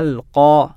ألقى.